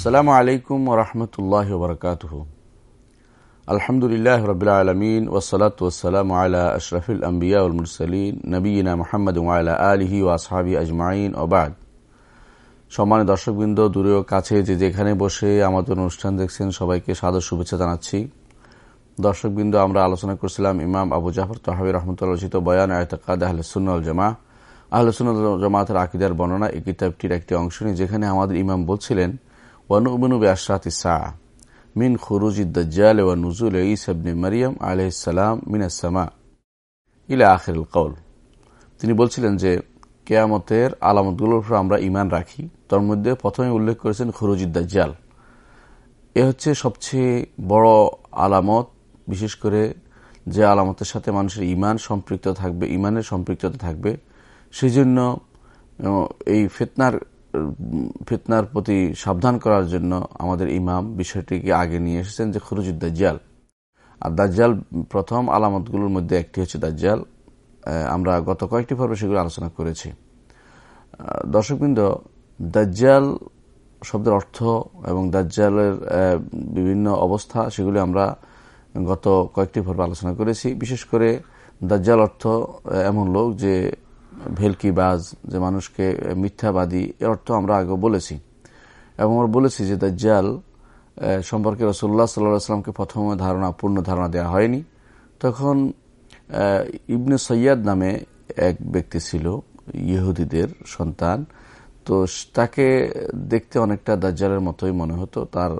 আসসালামু আলাইকুম ওরহমতুল্লাহ বরকাতহ। আলহামদুলিল্লাহ রবিল আলমিন ওসলাত ওসালাম আলা আশরফুল আম্বিয়া উলমুরসলিন নবীনা মোহাম্মদ আলা আলহি ও আসহাবি আজমাইন ওবাদ সম্মানিত দর্শকবৃন্দ দূরেও কাছে যে যেখানে বসে আমাদের অনুষ্ঠান দেখছেন, সবাইকে সাদর শুভেচ্ছা জানাচ্ছি। দর্শকবৃন্দ, আমরা আলোচনা করছিলাম ইমাম আবু জাফর তহাবি রহমতুল্লাহ রচিত বয়ান আয়তকাদ আহলে সুন্নল জামা আহলে সুন্নল জামাতের আকিদার বর্ণনা এই কিতাবটির একটি অংশ নিয়ে যেখানে আমাদের ইমাম বলছিলেন ওয়ানুবনু বেআশরাত ইসা মিন খুরুজ ইদ্দাল ওয়া নুজুল ইসবনে মারিয়াম আলহিসাম মিনাসমা ইলা আখির কৌল তিনি বলছিলেন যে, কেয়ামতের আলামতগুলোর উপর আমরা ইমান রাখি। তার মধ্যে প্রথমে উল্লেখ করেছেন খুরুজ ইদ্দাল এ হচ্ছে সবচেয়ে বড় আলামত, বিশেষ করে যে আলামতের সাথে মানুষের ইমান সম্পৃক্ত থাকবে ইমানের সম্পৃক্ততা থাকবে। সেই জন্য এই ফেতনার ফিতনার প্রতি সাবধান করার জন্য আমাদের ইমাম বিষয়টিকে আগে নিয়ে এসেছেন যে খুরুজুদ দাজ্জাল। আর দাজ্জাল প্রথম আলামতগুলোর মধ্যে একটি হচ্ছে দাজ্জাল। আমরা গত কয়েকটি পর্বে সেগুলো আলোচনা করেছি। দর্শকবৃন্দ, দাজ্জাল শব্দের অর্থ এবং দাজ্জালের বিভিন্ন অবস্থা সেগুলি আমরা গত কয়েকটি পর্বে আলোচনা করেছি। বিশেষ করে দাজ্জাল অর্থ এমন লোক যে ভেলকিবাজ যে মানুষকে মিথ্যাবাদী, এর অর্থ আমরা আগে বলেছি। এবং আমরা বলেছি যে দাজ্জাল সম্পর্কে রসুল্লাহ সাল্লাহামকে প্রথমে ধারণা, পূর্ণ ধারণা দেওয়া হয়নি। তখন ইবনে সৈয়াদ নামে এক ব্যক্তি ছিল, ইহুদিদের সন্তান। তো তাকে দেখতে অনেকটা দাজ্জালের মতোই মনে হতো। তার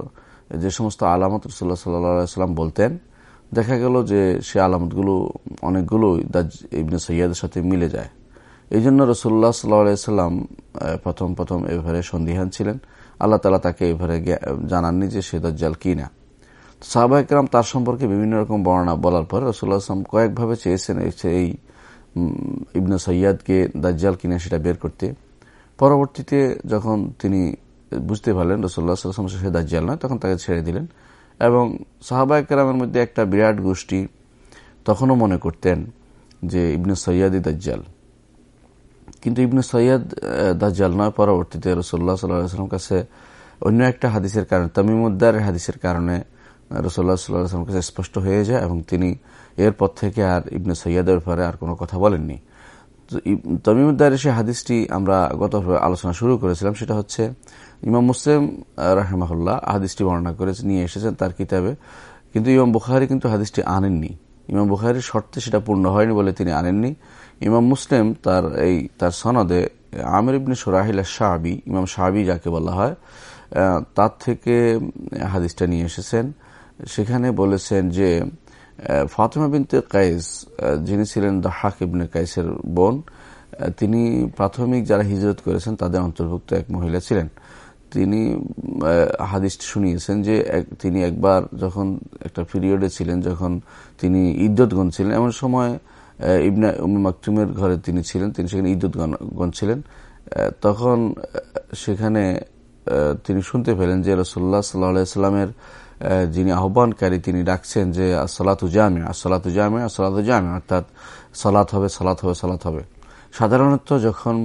যে সমস্ত আলামত রসুল্লাহ সাল্লাম বলতেন, দেখা গেল যে সে আলামতগুলো অনেকগুলো ইবনে সৈয়াদের সাথে মিলে যায়। এই জন্য রসুল্লাহ সাল্লাম প্রথম প্রথম এভাবে সন্দিহান ছিলেন। আল্লাহ তালা তাকে এভারে জানাননি যে সে দজ্জাল কি না সাহবাহিকরাম তার সম্পর্কে বিভিন্ন রকম বর্ণনা বলার পরে রসুল্লাহ আসলাম কয়েকভাবে চেয়েছেন এই ইবনে সৈয়াদকে দাজ্জাল কিনা সেটা বের করতে। পরবর্তীতে যখন তিনি বুঝতে পারলেন রসুল্লাহ সে দাজ্জাল নয়, তখন তাকে ছেড়ে দিলেন এবং সাহাবাহিকরামের মধ্যে একটা বিরাট গোষ্ঠী তখনও মনে করতেন যে ইবনে সৈয়াদি দাজ্জাল। কিন্তু ইবনে সৈয়দ দাজ্জাল নয়, পরবর্তীতে রসোল্লা সাল্লাম কাছে অন্য একটা হাদিসের কারণে তামিমুদ্দারের হাদিসের কারণে রসোল্লা সাল্লাহাম কাছে স্পষ্ট হয়ে যায় এবং তিনি এরপর থেকে আর ইবনে সৈয়দের ব্যাপারে আর কোনো কথা বলেননি। তমিমুদ্দারের সে হাদিসটি আমরা গত আলোচনা শুরু করেছিলাম, সেটা হচ্ছে ইমাম মুসলিম রাহেমাহুল্লাহ হাদিসটি বর্ণনা করে নিয়ে এসেছেন তার কিতাবে। কিন্তু ইমাম বুখারি কিন্তু হাদিসটি আনেননি। ইমাম বুখারির শর্তে সেটা পূর্ণ হয়নি বলে তিনি আনেননি। ইমাম মুসলিম তার এই, তার সনদে আমির ইবনে সোরাহিলা শাহাবি ইমাম শাহাবি যাকে বলা হয় তার থেকে হাদিসটা নিয়ে এসেছেন। সেখানে বলেছেন যে ফাতেমা বিনতে কাইস যিনি ছিলেন হাক ইবনে কাইসের বোন তিনি প্রাথমিক যারা হিজরত করেছেন তাদের অন্তর্ভুক্ত এক মহিলা ছিলেন। তিনি হাদিসটি শুনিয়েছেন যে তিনি একবার যখন একটা পিরিয়ডে ছিলেন, যখন তিনি ইদ্যত ছিলেন, এমন সময় ইবনা উমি মাকতুমের ঘরে তিনি ছিলেন, তিনি সেখানে ইদ্যুৎ ছিলেন। তখন সেখানে তিনি শুনতে পেলেন যে রসোল্লা সাল্লাহামের যিনি আহ্বানকারী, তিনি ডাকছেন যে আসলাতু জামে আসলাতু জামে আসলাতু জামে, অর্থাৎ সালাত হবে সালাত হবে সালাত হবে। সাধারণত যখন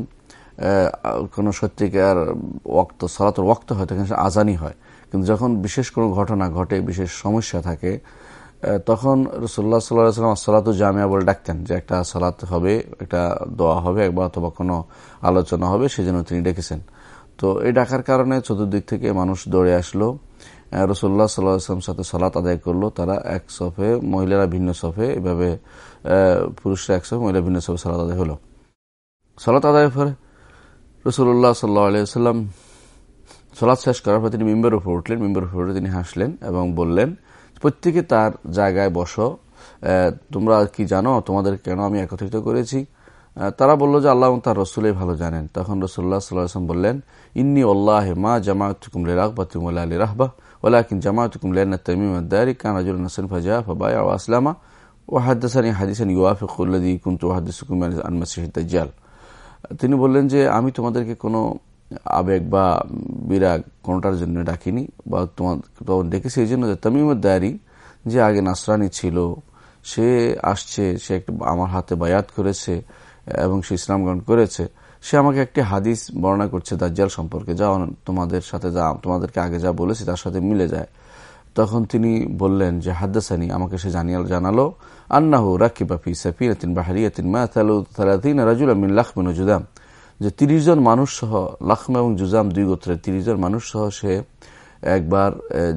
কোনো সত্যিকার ওক্ত সালাতর ওক্ত হয়, তখন আজানি হয়। কিন্তু যখন বিশেষ কোনো ঘটনা ঘটে, বিশেষ সমস্যা থাকে তখন রসুল্লাহ সাল্লাম আসলাত জামিয়া বলে ডাকতেন যে একটা সালাত হবে, একটা দোয়া হবে, একবার অথবা কোনো আলোচনা হবে, সেজন্য তিনি ডেকেছেন। তো এই ডাকার কারণে চতুর্দিক থেকে মানুষ দৌড়ে আসলো। রসুল্লাহ সাল্লাহাম সাথে সালাত আদায় করল। তারা এক সফে মহিলারা ভিন্ন সফে, এভাবে পুরুষরা এক সফে মহিলা ভিন্ন সফে সালাত আদায় হলো। সালাত আদায় পরে রসুল্লাহ সাল্লাহ আলিয়াল্লাম সালাদ শেষ করার পর তিনি মেম্বার উপর উঠলেন মেম্বার উপর উঠে তিনি হাসলেন এবং বললেন প্রত্যেকে তার জায়গায় বসো। তোমরা কি জানো, তোমাদের কেন আমি একত্রিত করেছি? তারা বলল যে আল্লাহ তার রসুলেই ভালো জানেন। তখন রসুল্লাহ সাল্লাম বললেন, ইন্নি আল্লাহ মা জামাতুকুম রাহবা তুমুল্লা আলী রাহবা ওলাকিন জামাতুকুম লেনা তমিমারি কানাজুল নাসন ফাজা আসলামা ও হাদ্দাসানি হাদিসান ইউআফিকুল্লাদি কুন্তু আনমাসিহ দাজ্জাল। তিনি বললেন যে, আমি তোমাদেরকে কোনো আবেগ বা বিরাগ কোনোটার জন্য ডাকিনি বা তোমার তখন ডেকেছি এই জন্য যে তামিমের দায়ারি যে আগে নাসরানি ছিল, সে আসছে, সে একটা আমার হাতে বায়াত করেছে এবং সে ইসলাম গ্রহণ করেছে। সে আমাকে একটি হাদিস বর্ণনা করছে দাজ্জাল সম্পর্কে, যা তোমাদের সাথে যা তোমাদেরকে আগে যা বলেছি তার সাথে মিলে যায়। তখন তিনি বললেন যে, হাদ্দাসানি, আমাকে সে জানিয়াল জানালো, আন্নাহু রাকিবাফি সাফিনাতিন বাহারিয়াতিন মা তালু তালাতিন রাজুল আমিন লাখমিন জুদাম। যে তিরিশ জন মানুষ সহ, লাখম এবং জুজাম দুই গোত্রের তিরিশ জন মানুষ সহ সে একবার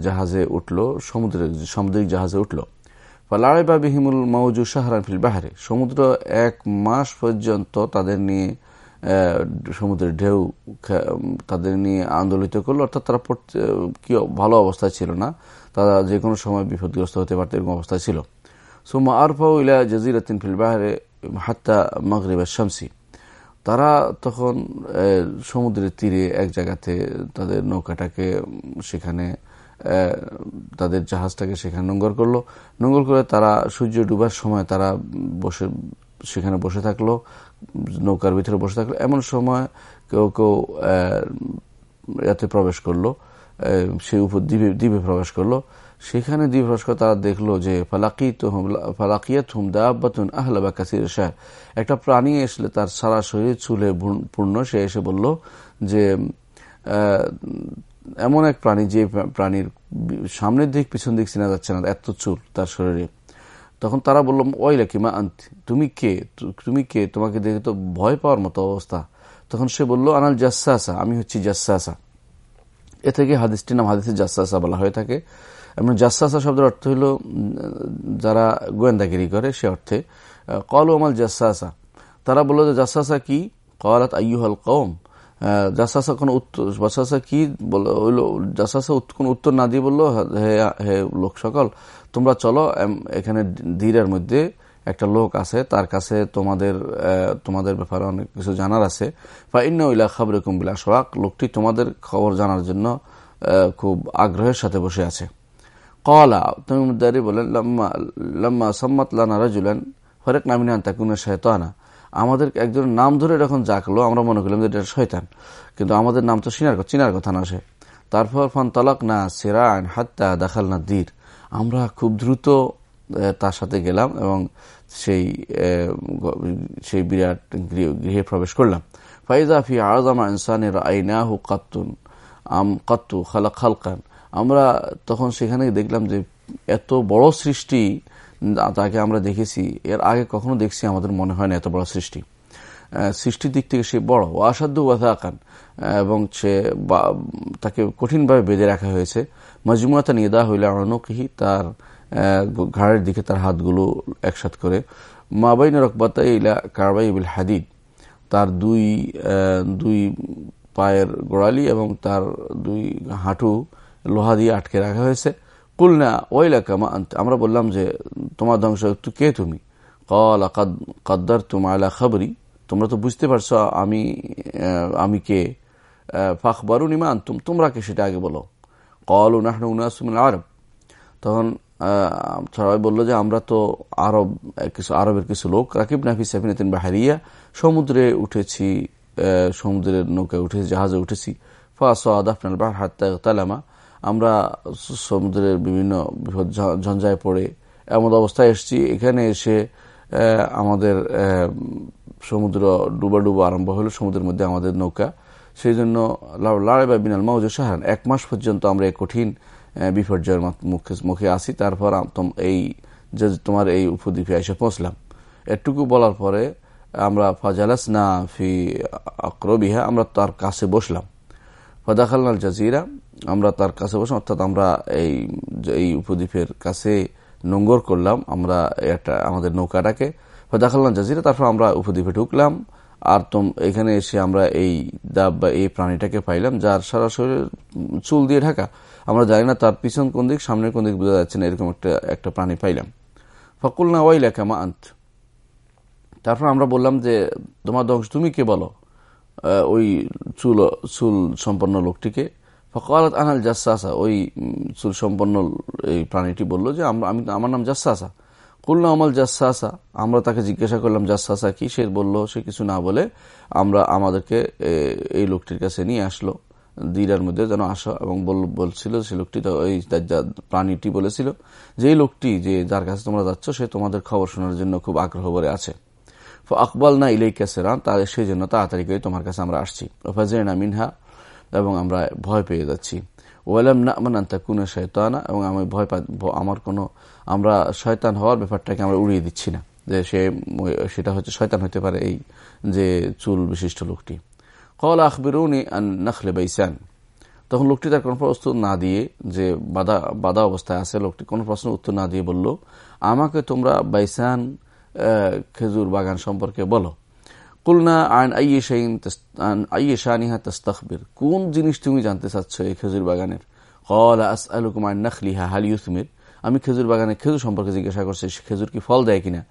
জাহাজে উঠল, সমুদ্রে, সামুদ্রিক জাহাজে উঠল। বা বিহিমুল মৌজু শাহরান ফিল বাহারে। সমুদ্র এক মাস পর্যন্ত তাদের নিয়ে সমুদ্রের ঢেউ তাদের নিয়ে আন্দোলিত করল। অর্থাৎ তারা কি ভালো অবস্থা ছিল না। তারা যে কোনো সময় বিপদগ্রস্ত হতে পারত এরকম অবস্থা ছিল। সুমা আরফাউ ইলা জাজিরাতিন ফিল বাহারে হাত্তা মগরিবা শামসি। তারা তখন সমুদ্রের তীরে এক জায়গাতে তাদের নৌকাটাকে, সেখানে তাদের জাহাজটাকে সেখানে নোঙ্গর করল। নোঙ্গর করে তারা সূর্য ডুবার সময় তারা বসে, সেখানে বসে থাকল, নৌকার ভিতরে বসে থাকল। এমন সময় কেউ কেউ এতে প্রবেশ করল সেই উপর দ্বীপে দ্বীপে প্রবেশ করল। সেখানে দ্বীপ তারা দেখল যে ফালাকিয়াত হুম দাবাতুন আহলা বা কাসির শাহ। একটা প্রাণী এসলে তার সারা শরীর চুলে পূর্ণ। সে এসে বলল যে এমন এক প্রাণী যে প্রাণীর সামনের দিক পিছন দিক চেনা যাচ্ছে না, এত চুল তার শরীরে। তখন তারা বলল ওই লাকি মা আন্তি? তুমি কে? তুমি কে? তোমাকে দেখে তো ভয় পাওয়ার মতো অবস্থা। তখন সে বলল, আনাল জাসাসা, আমি হচ্ছি জাসাসা। এ থেকে হাদিসটির নাম হাদিসের জাসাসা বলা হয়ে থাকে। এবং জাসাসা শব্দের অর্থ হল যারা গোয়েন্দাগিরি করে, সে অর্থে কল আমাল জাসাসা। তারা বলল যে জাসাসা কি? কলাত আইয়ুহাল কম জাসাসা কোনো উত্তর কি হইল, জাসাসা কোনো উত্তর না দিয়ে বলল হে হে লোক সকল, তোমরা চলো এখানে ধীরের মধ্যে একটা লোক আছে, তার কাছে তোমাদের তোমাদের ব্যাপারে অনেক কিছু জানার আছে। বা ইন্ন ইলা খবর কুম্বিলা সোয়াক লোকটি তোমাদের খবর জানার জন্য খুব আগ্রহের সাথে বসে আছে। কলা তুমি বলেন লম্মা লম্মা সম্মত লানা রাজুলেন হরেক নামিনান তাকুনা শেতানা আমাদের একজন নাম ধরে যখন জাকলো আমরা মনে করলাম যে এটা শয়তান। কিন্তু আমাদের নাম তো চিনার চিনার কথা না সে। তারপর ফন তলাক না সেরান হাত্তা দেখাল না দীর আমরা খুব দ্রুত তার সাথে গেলাম এবং সেই সেই বিরাট গৃহে প্রবেশ করলাম। ফাইজাফি আজমা ইনসানের আইনাহু কাত্তুন। আম কাত্তু খালাক খালকান। আমরা তখন সেখানে দেখলাম যে এত বড় সৃষ্টি তাকে আমরা দেখেছি। এর আগে কখনো দেখছি আমাদের মনে হয় না এত বড় সৃষ্টি। সৃষ্টির দিক থেকে সে বড়। ও অসাধ্য ওয়াথাকান এবং সে তাকে কঠিনভাবে বেঁধে রাখা হয়েছে। মজমুয়াতা নিদা হইলে অনকিহি তার ঘাড়ের দিকে তার হাতগুলো একসাথ করে। মাবাইন রকবাতা ইলা কারবাই বিল হাদিদ। তার দুই দুই পায়ের গোড়ালি এবং তার দুই হাঁটু লোহা দিয়ে আটকে রাখা হয়েছে। কুলনা ওইলা কামা আমরা বললাম যে, তোমার ধ্বংস কে তুমি? কল কাদ্দার তুমালা খবরি। তোমরা তো বুঝতে পারছ, আমি আমি কে? ফাখবারু নিমা আনতুম। তোমরা কে সেটা আগে বলো। কল উনাহন উনাসুমিন আরব। তখন সবাই বলল যে, আমরা তো আরব, কিছু, আরবের কিছু লোক। রাকিব নাফি সাফিনাতিন বাহারিয়া। সমুদ্রে উঠেছি সমুদ্রের নৌকায় উঠেছি, জাহাজে উঠেছি। ফাস আদাফনাল বাহার তালামা। আমরা সমুদ্রের বিভিন্ন ঝঞ্ঝায় পড়ে এমন অবস্থায় এসছি। এখানে এসে আমাদের সমুদ্র ডুবা ডুবা আরম্ভ হলো, সমুদ্রের মধ্যে আমাদের নৌকা। সেই জন্য লড়াই বা বিনাল মাউজ সাহারান এক মাস পর্যন্ত আমরা এই কঠিন বিপর্যয়ের মুখে মুখে আসি তারপর এই যে তোমার এই উপদ্বীপে এসে পৌঁছলাম। এটুকু বলার পরে আমরা ফাজালাস না ফি আক্রবিহা, আমরা তার কাছে বসলাম। ফদাখাল জাজিরা, আমরা তার কাছে বসলাম অর্থাৎ আমরা এই এই উপদ্বীপের কাছে নোঙ্গর করলাম, আমরা একটা, আমাদের নৌকাটাকে। ফদাখাল্লাম জাজিরা, তারপর আমরা উপদ্বীপে ঢুকলাম, আর তোম, এখানে এসে আমরা এই দাব বা এই প্রাণীটাকে পাইলাম, যার সারা শরীর চুল দিয়ে ঢাকা। আমরা জানি না তার পিছন কোন দিক, সামনের কোন দিক বোঝা যাচ্ছে না, এরকম একটা একটা প্রাণী পাইলাম। ফকুল না ওয়াই লেখামা আন্ত। তারপর আমরা বললাম যে, তোমার ধ্বংস তুমি কে বলো? ওই চুল চুল সম্পন্ন লোকটিকে। ফকালত আনাল জাসাসা, ওই চুল সম্পন্ন এই প্রাণীটি বলল যে, আমরা, আমি আমার নাম জাসাসা। কুল্লা আমল জাসাসা, আমরা তাকে জিজ্ঞাসা করলাম, জাসাসা কি? সে বলল, সে কিছু না বলে আমরা আমাদেরকে এই লোকটির কাছে নিয়ে আসলো। দিরার মধ্যে যেন আসা এবং বলছিল সে লোকটি ওই প্রাণীটি বলেছিল যে লোকটি যে যার কাছে তোমরা যাচ্ছ, সে তোমাদের খবর শোনার জন্য খুব আগ্রহ করে আছে। আকবল না ইলাই কেসেরান তাদের সেই জন্য তাড়াতাড়ি করে তোমার কাছে আমরা আসছি। ফাজেনা মিনহা এবং আমরা ভয় পেয়ে যাচ্ছি। ওয়ালাম না মানে কোনো শয়তানা এবং আমি ভয় আমার কোনো, আমরা শয়তান হওয়ার ব্যাপারটাকে আমরা উড়িয়ে দিচ্ছি না। যে সে, সেটা হচ্ছে শয়তান হতে পারে এই যে চুল বিশিষ্ট লোকটি। কল আখবিরুনি নখলে বাইসান তখন লোকটি তার কোনো প্রশ্ন না দিয়ে, যে বাধা বাধা অবস্থায় আছে, লোকটি কোনো প্রশ্ন উত্তর না দিয়ে বলল, আমাকে তোমরা বাইসান খেজুর বাগান সম্পর্কে বলো। কুলনা আইন আইয়ে শানিহা তস্তখবির। কোন জিনিস তুমি জানতে চাচ্ছ এই খেজুর বাগানের? কল আস আলুকুম আইন নখলিহা, হাল ইউসমির। আমি খেজুর বাগানে খেজুর সম্পর্কে জিজ্ঞাসা করছি খেজুর কি ফল দেয় কিনা?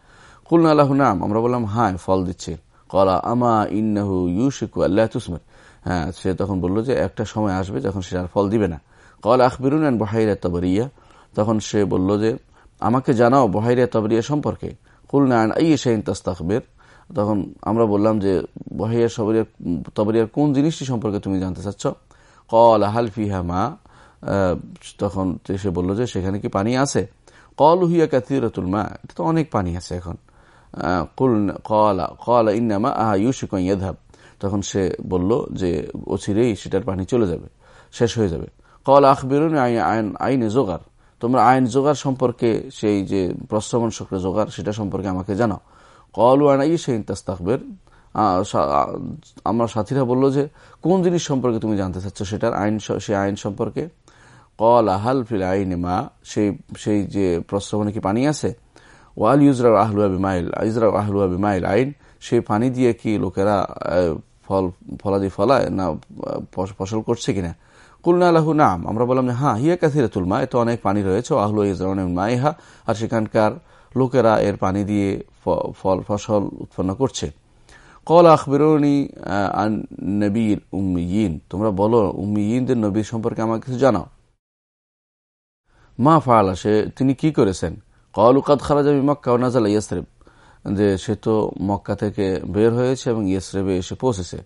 কুলনা আল্লাহ নাম, আমরা বললাম হ্যাঁ ফল দিচ্ছে। কলা আমা ইন্নাহু ইউশিকু আল্লাহ তুসমির। হ্যাঁ সে তখন বলল যে, একটা সময় আসবে যখন সে আর ফল দিবে না। কল আখবিরুন বহাইরা তবরিয়া। তখন সে বলল যে আমাকে জানাও বহাইরা তাবরিয়া সম্পর্কে। কুলনা আন আই শাহিন তাস্তাকবের তখন আমরা বললাম যে বহাইয়া সবরিয়ার তবরিয়ার কোন জিনিসটি সম্পর্কে তুমি জানতে চাচ্ছ? কল আহাল ফিহা মা? তখন সে বলল যে, সেখানে কি পানি আছে? কল হুইয়া কাতিরতুল মা, এটা তো অনেক পানি আছে এখন। কুল, কলা কলা ইন্নামা আহা ইউশিক ইয়াধাব তখন সে বলল যে, অচিরেই সেটার পানি চলে যাবে, শেষ হয়ে যাবে। কল আখবিরুন আইন, আইনে জোগাড় তোমরা আইন জোগাড় সম্পর্কে সেই যে প্রশ্রবণ শক্র জোগাড়, সেটা সম্পর্কে আমাকে জানাও। কল আনাই সেই তাস্তাকবের আমরা সাথীরা বলল যে, কোন জিনিস সম্পর্কে তুমি জানতে চাচ্ছ? সেটার আইন সেই আইন সম্পর্কে। কল আহাল ফিল আইন মা, সেই সেই যে প্রশ্রবণে কি পানি আছে? ওয়াল ইউজরা আহলুয়া বিমাইল ইজরা আহলুয়া বিমাইল আইন, সেই পানি দিয়ে কি লোকেরা ফল, ফলাদি ফলায় না ফসল করছে কিনা? কুলনা আলাহু নাম। আমরা বললাম যে হ্যাঁ হিয়া কাথিরে তুলমা এতে অনেক পানি রয়েছে। আহলু ইজরাউন মাইহা আর সেখানকার লোকেরা এর পানি দিয়ে ফল, ফসল উৎপন্ন করছে। কল আখবিরনি উম্মিয়িন। তোমরা বলো, উম্মিয়িনদের নবীর সম্পর্কে আমাকে কিছু জানাও? মা ফালা সে, তিনি কি করেছেন? কল উকাদ খারাজাবি মক্কা ও নাজাল ইয়াসরেব। যে, সে তো মক্কা থেকে বের হয়েছে এবং ইয়েসরেবে এসে পৌঁছেছে।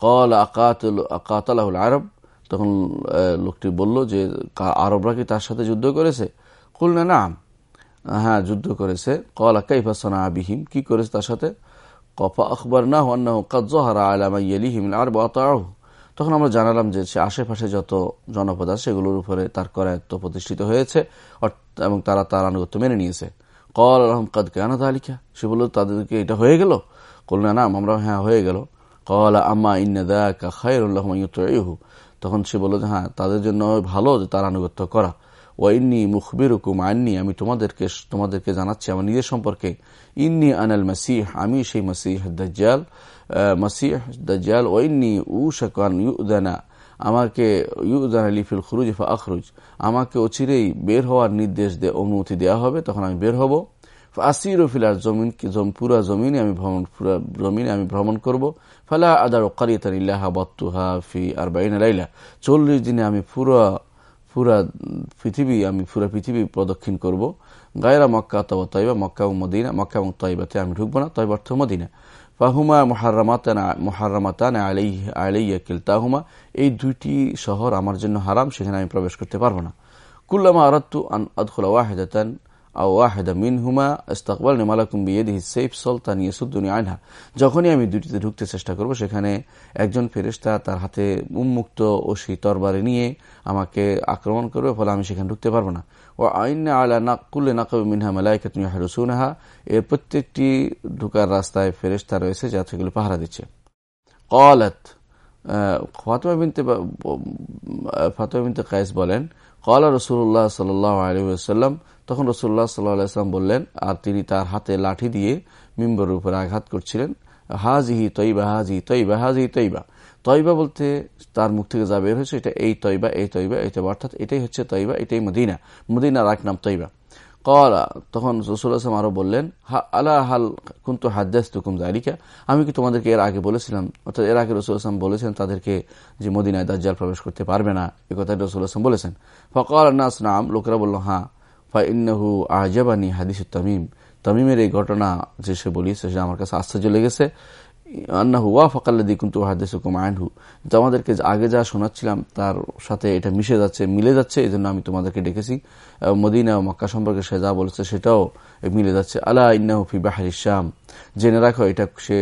কল আকাতুল, আকাতালাহুল আরব। তখন লোকটি বলল যে আরবরা কি তার সাথে যুদ্ধ করেছে? কুল না হ্যাঁ যুদ্ধ করেছে। কল আকাইফাসনা আবিহিম কি করেছে তার সাথে? কফা আখবর না হন্না কাজহারা আলামাইয়ালিহিম আর বাতাহ তখন আমরা জানালাম যে, সে আশেপাশে যত জনপদ আছে, সেগুলোর উপরে তার করায়ত্ত প্রতিষ্ঠিত হয়েছে এবং তারা তার আনুগত্য মেনে নিয়েছে। কল আলহম কাদ কেন তালিকা সে বলল, তাদেরকে এটা হয়ে গেল? কল না আমরা হ্যাঁ হয়ে গেল। কল ইন্না খায়রুল্লাহু তখন সে বলল যে হ্যাঁ তাদের জন্য ভালো যে তার আনুগত্য করা। ওয়াইন্নি মুখবির হুকুম আইননি আমি তোমাদেরকে তোমাদেরকে জানাচ্ছি আমার নিজের সম্পর্কে। ইন্নি আনাল মাসিহ, আমি সেই মাসিহ দাজ্জাল মাসিহ দাজ্জাল ওয়াইন্নি উ শাকান ইউদানা, আমাকে ইউদান আলিফিল খুরুজ ফা আখরুজ আমাকে অচিরেই বের হওয়ার নির্দেশ দে, অনুমতি দেওয়া হবে, তখন আমি বের হব। আসির ফিলার জমিন পুরা জমিনে আমি ভ্রমণ, পুরা জমিনে আমি ভ্রমণ করব। ফালা আদার কারিতান ইল্লাহা বত্তুহা ফি আর বাইন লাইলা। চল্লিশ দিনে আমি পুরা পুরা পৃথিবী, আমি পুরা পৃথিবী প্রদক্ষিণ করব। গায়রা মক্কা তবা তৈবা মক্কা এবং মদিনা, মক্কা এবং তৈবাতে আমি ঢুকবো না তৈব অর্থ মদিনা। ফাহুমা মহারামাতান মহারামাতান আলাইয়া কিলতাহুমা। এই দুইটি শহর আমার জন্য হারাম, সেখানে আমি প্রবেশ করতে পারব না। কুল্লামা আরাত্তু আন আদখুলা ওয়াহেদাতান সেফ যখনই আমি দুটিতে ঢুকতে চেষ্টা করব, সেখানে একজন ফেরেস্তা তার হাতে উন্মুক্ত ওসি তরবারে নিয়ে আমাকে আক্রমণ করবে, ফলে আমি সেখানে ঢুকতে পারব না। ও আইন আলা না কুল্লে নাকব মিনহা এর প্রত্যেকটি ঢুকার রাস্তায় ফেরেস্তা রয়েছে যা সেগুলো পাহারা দিচ্ছে। কলাত ফাতমা বিনতে কায়েস বলেন কলা রসুল্লাহ সাল্লাহ সাল্লাম তখন রসুল্লাহ সাল্লাম বললেন, আর তিনি তার হাতে লাঠি দিয়ে মিম্বরের উপরে আঘাত করছিলেন। হাজিহি তৈবা হাজি তৈবা হাজি তৈবা। তৈবা বলতে তার মুখ থেকে যা বের হয়েছে, এটা এই তৈবা এই তৈবা এই তৈবা, অর্থাৎ এটাই হচ্ছে তৈবা, এটাই মদিনা। মদিনার এক নাম তৈবা। কলা তখন রসুল্লাহাম আরও বললেন আল্লাহ হাল কুন্তু হাদ্দাস তুকুম জালিকা আমি কি তোমাদেরকে এর আগে বলেছিলাম? অর্থাৎ এর আগে রসুল্লাহাম বলেছেন তাদেরকে যে মদিনায় দাজ্জাল প্রবেশ করতে পারবে না। এ কথা রসুল রসুল্লাহাম বলেছেন। ফকল নাস, নাম। লোকেরা বলল হ্যাঁ ফা ইন্নহু আজাবানি হাদিস তামিম। তামিমের এই ঘটনা যে সে বলিয়েছে, সে আমার কাছে আশ্চর্য লেগেছে। আন্না হুয়া ফকাল্লাদি কিন্তু হাদেসুকুম আইনহু তো আমাদেরকে আগে যা শোনাচ্ছিলাম, তার সাথে এটা মিশে যাচ্ছে, মিলে যাচ্ছে এই জন্য আমি তোমাদেরকে ডেকেছি। মদিনা ও মক্কা সম্পর্কে সে যা বলেছে, সেটাও মিলে যাচ্ছে। আলা ইন্নাহু ফি বাহার ইসাম জেনে রাখো, এটা সে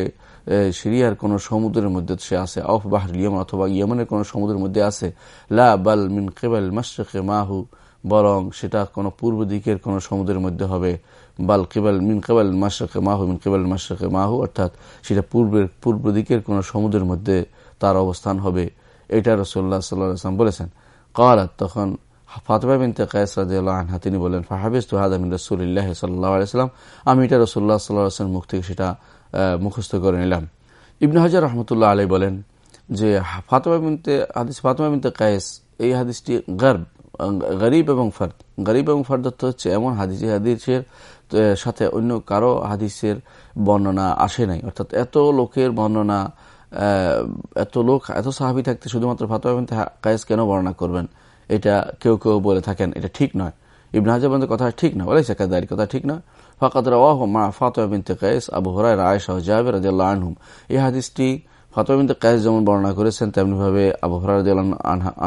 সিরিয়ার কোন সমুদ্রের মধ্যে সে আছে অফ বাহার ইয়মন অথবা ইয়মনের কোন সমুদ্রের মধ্যে আছে। লা বাল মিন কেবল মাসে মাহু, বরং সেটা কোনো পূর্ব দিকের কোনো সমুদ্রের মধ্যে হবে। বাল কেবল মিন কেবল মাসে মাহু, মিন কেবল মাসে মাহু, অর্থাৎ সেটা পূর্বের, পূর্ব দিকের কোনো সমুদ্রের মধ্যে তার অবস্থান হবে। এটা রসোল্লা সাল্লাম বলেছেন। কালাত তখন ফাতমা বিনতে কায়েস রাজিয়াল্লাহ আনহা, তিনি বলেন ফাহাবিজ তু হাদামিন রসুল্লাহ সাল্লাহ আমি এটা রসুল্লাহ সাল্লাহ মুখ থেকে সেটা মুখস্থ করে নিলাম। ইবনে হাজার রহমতুল্লাহ আলী বলেন যে, ফাতমা বিনতে, হাদিস ফাতমা বিনতে কায়েস, এই হাদিসটি গর্ব, গরিব এবং ফার্দ। গরিব এবং ফার্দ হচ্ছে এমন হাদিস হাদিসের সাথে অন্য কারও হাদিসের বর্ণনা আসে নাই। অর্থাৎ এত লোকের বর্ণনা এত লোক, এত সাহাবি থাকতে শুধুমাত্র ফাতমা বিনতে কায়েস কেন বর্ণনা করবেন? এটা কেউ কেউ বলে থাকেন, এটা ঠিক নয়। ইবন হাজার কথা ঠিক না বলে সেকাদারি কথা ঠিক নয়। ফাকাত রাওয়াহ মা ফাতমা বিনতে কায়েস, আবু হরাই আয়েশা জাহাবের রাজিয়াল্লাহ আনহুম। এই হাদিসটি কাজ কায়েস যেমন বর্ণনা করেছেন, তেমনিভাবে আবু হরাই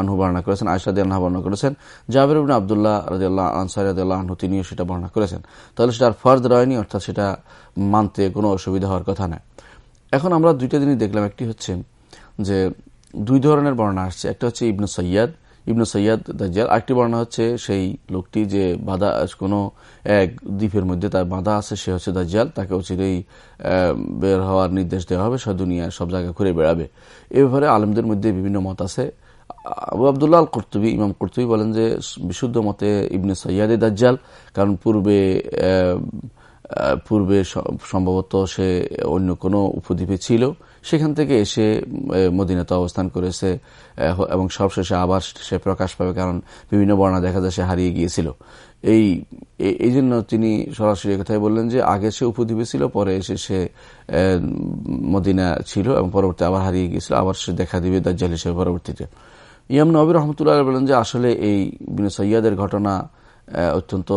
আনহু বর্ণনা করেছেন আয়সা আনহা বর্ণনা করেছেন, জাবির আবদুল্লাহ রাজিয়াল্লাহ আনসার রাজিয়াল্লাহ আনহু তিনিও সেটা বর্ণনা করেছেন। তাহলে সেটা আর ফর্দ রয়নি অর্থাৎ সেটা মানতে কোনো অসুবিধা হওয়ার কথা নয়। এখন আমরা দুইটা জিনিস দেখলাম, একটি হচ্ছে যে দুই ধরনের বর্ণনা আসছে, একটা হচ্ছে ইবনু সৈয়াদ ইবনু সৈয়াদ দাজ্জাল। আরেকটি বর্ণনা হচ্ছে সেই লোকটি যে বাধা, কোনো এক দ্বীপের মধ্যে তার বাধা আছে, সে হচ্ছে দাজ্জাল। তাকে অচিরেই বের হওয়ার নির্দেশ দেওয়া হবে সব দুনিয়া, সব জায়গায় ঘুরে বেড়াবে। এ ব্যাপারে আলমদের মধ্যে বিভিন্ন মত আছে। আবু আবদুল্লাহ আল কর্তুবী ইমাম কর্তুবী বলেন যে, বিশুদ্ধ মতে ইবনে সৈয়াদে দাজ্জাল, কারণ পূর্বে পূর্বে সম্ভবত সে অন্য কোনো উপদ্বীপে ছিল। সেখান থেকে এসে মদিনাতে অবস্থান করেছে এবং সবশেষে আবার সে প্রকাশ পাবে, কারণ বিভিন্ন বর্ণা দেখা যায় সে হারিয়ে গিয়েছিল। এই এই জন্য তিনি সরাসরি কথাই বললেন যে, আগে সে উপদ্বীপে ছিল, পরে এসে সে মদিনা ছিল এবং পরবর্তী আবার হারিয়ে গিয়েছিল, আবার সে দেখা দিবে দাজ্জাল হিসেবে পরবর্তীতে। ইয়াম নবী রহমতুল্লাহ বলেন যে, আসলে এই বিন সৈয়াদের ঘটনা অত্যন্ত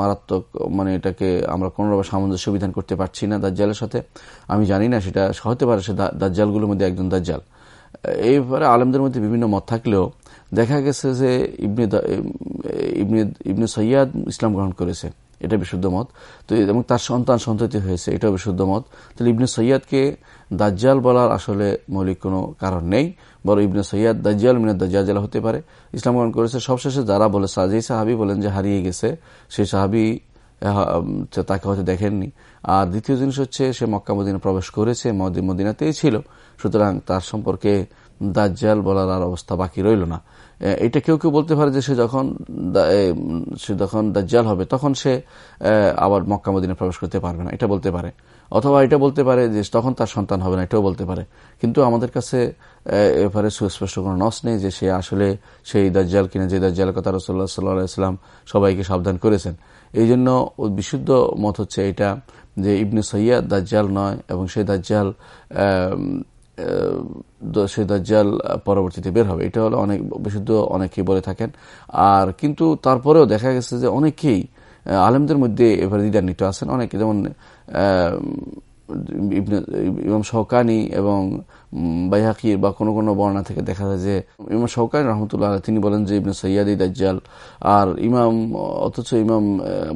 মারাত্মক মানে এটাকে আমরা কোনোভাবে সামঞ্জস্য বিধান করতে পারছি না দাজ্জালের সাথে। আমি জানি না সেটা হতে পারে সে দাজ্জালগুলোর মধ্যে একজন দাজ্জাল। এই ব্যাপারে আলমদের মধ্যে বিভিন্ন মত থাকলেও দেখা গেছে যে ইবনে ইবনে ইবনে সৈয়াদ ইসলাম গ্রহণ করেছে। এটা বিশুদ্ধ মত। তো এবং তার সন্তান সন্ততি হয়েছে, এটাও বিশুদ্ধ মত। তাহলে ইবনে সৈয়াদকে দাজ্জাল বলার আসলে মৌলিক কোনো কারণ নেই বড় ইবনে সৈয়াদ দাজ্জাল মিনা দাজ্জাল হতে পারে। ইসলাম গ্রহণ করেছে, সবশেষে যারা বলে সাজি সাহাবি বলেন যে হারিয়ে গেছে, সেই সাহাবি তাকে হয়তো দেখেননি। আর দ্বিতীয় জিনিস হচ্ছে, সে মক্কা মদিনা প্রবেশ করেছে মদিনাতেই ছিল। সুতরাং তার সম্পর্কে দাজ্জাল বলার আর অবস্থা বাকি রইল না। এটা কেউ কেউ বলতে পারে যে সে যখন সে যখন দাজ্জাল হবে, তখন সে আবার মক্কা মদিনে প্রবেশ করতে পারবে না। এটা বলতে পারে। অথবা এটা বলতে পারে যে তখন তার সন্তান হবে না, এটাও বলতে পারে। কিন্তু আমাদের কাছে এবারে সুস্পষ্ট কোনো নস নেই যে সে আসলে সেই দাজ্জাল কিনা যে দাজ্জাল কথা রসল্লাহ সাল্লাহাম সবাইকে সাবধান করেছেন। এই জন্য বিশুদ্ধ মত হচ্ছে এটা যে ইবনে সৈয়াদ দাজ্জাল নয় এবং সেই দাজ্জাল সে দাজ্জাল পরবর্তীতে বের হবে। এটা হলো অনেক বিশুদ্ধ, অনেকেই বলে থাকেন। আর কিন্তু তারপরেও দেখা গেছে যে অনেকেই আলেমদের মধ্যে এবার দ্বিধান্বিত আছেন। অনেকে যেমন ইমাম শৌকানি এবং বাইহাকির বা কোনো কোনো বর্ণা থেকে দেখা যায় যে ইমাম শৌকানি রহমতুল্লাহ তিনি বলেন যে ইবনে সৈয়াদ দাজ্জাল। আর ইমাম, অথচ ইমাম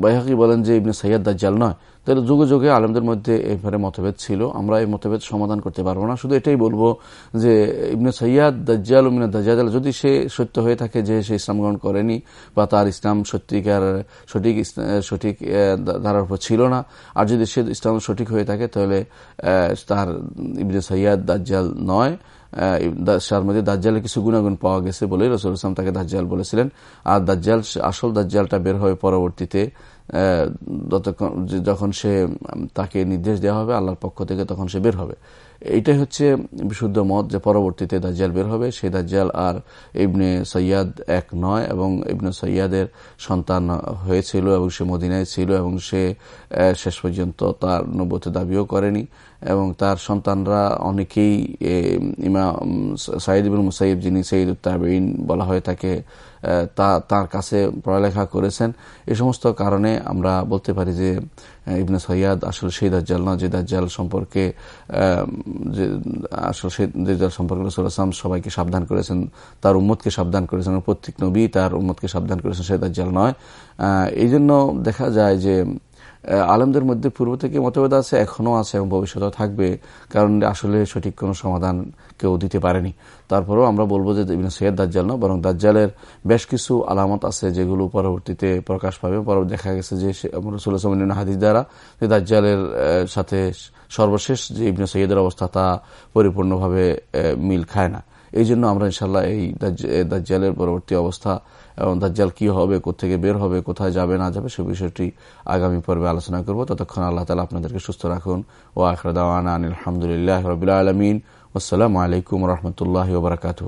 বাইহাকি বলেন যে ইবনে সৈয়াদ দাজ্জাল নয়। তাহলে যুগে যুগে আলমদের মধ্যে এবারে মতভেদ ছিল। আমরা এই মতভেদ সমাধান করতে পারব না। শুধু এটাই বলব যে ইবনে সৈয়াদ দাজ্জাল উমিনা দাজ্জাল, যদি সে সত্য হয়ে থাকে যে সে ইসলাম গ্রহণ করেনি বা তার ইসলাম সত্যিকার, সঠিক সঠিক ধারার উপর ছিল না, আর যদি সে ইসলাম সঠিক হয়ে থাকে, তাহলে তার ইবনে সৈয়াদ দাজ্জাল নয়। তার মধ্যে দাজ্জালের কিছু গুণাগুণ পাওয়া গেছে বলে রসুল ইসলাম তাকে দাজ্জাল বলেছিলেন। আর দাজ্জাল, আসল দাজ্জালটা বের হয়ে পরবর্তীতে যখন সে তাকে নির্দেশ দেওয়া হবে, আল্লাহর পক্ষ থেকে তখন সে বের হবে। এইটাই হচ্ছে বিশুদ্ধ মত যে পরবর্তীতে দাজ্জাল বের হবে। সেই দাজ্জাল আর ইবনে সৈয়াদ এক নয় এবং ইবনে সৈয়াদের সন্তান হয়েছিল এবং সে মদিনায় ছিল এবং সে শেষ পর্যন্ত তার নব্বতে দাবিও করেনি। এবং তার সন্তানরা অনেকেই ইমা সাইদ ইবুল মুসাইব যিনি সঈদ উত্তাবিন বলা হয়ে থাকে তার কাছে পড়ালেখা করেছেন। এ সমস্ত কারণে আমরা বলতে পারি যে ইবনে সৈয়াদ আসলে সেই দাজ্জাল নয় যে দাজ্জাল সম্পর্কে আসলে সেই দাজ্জাল সম্পর্কে রসুলাম সবাইকে সাবধান করেছেন, তার উম্মতকে সাবধান করেছেন প্রত্যেক নবী তার উম্মতকে সাবধান করেছেন সেই দাজ্জাল নয়। এই জন্য দেখা যায় যে আলমদের মধ্যে পূর্ব থেকে মতভেদ আছে, এখনও আছে এবং ভবিষ্যতেও থাকবে। কারণ আসলে সঠিক কোনো সমাধান কেউ দিতে পারেনি। তারপরেও আমরা বলব যে সৈয়দ দাজ্জাল নয় বরং দাজ্জালের বেশ কিছু আলামত আছে যেগুলো পরবর্তীতে প্রকাশ পাবে। পর দেখা গেছে যে রসুল্লাহ হাদিস দ্বারা যে দাজ্জালের সাথে সর্বশেষ যে ইবনে সৈয়দের অবস্থা তা পরিপূর্ণভাবে মিল খায় না। এই জন্য আমরা ইনশাল্লাহ এই দাজ্জালের পরবর্তী অবস্থা এবং দাজ্জাল কি হবে কোথেকে বের হবে, কোথায় যাবে, না যাবে, সে বিষয়টি আগামী পর্বে আলোচনা করব। ততক্ষণ আল্লাহ তালা আপনাদেরকে সুস্থ রাখুন। ও আখরদাওয়ান আলহামদুলিল্লাহ রবিআ আলমিন। আসসালামু আলাইকুম রহমতুল্লাহ ওবরাকাতু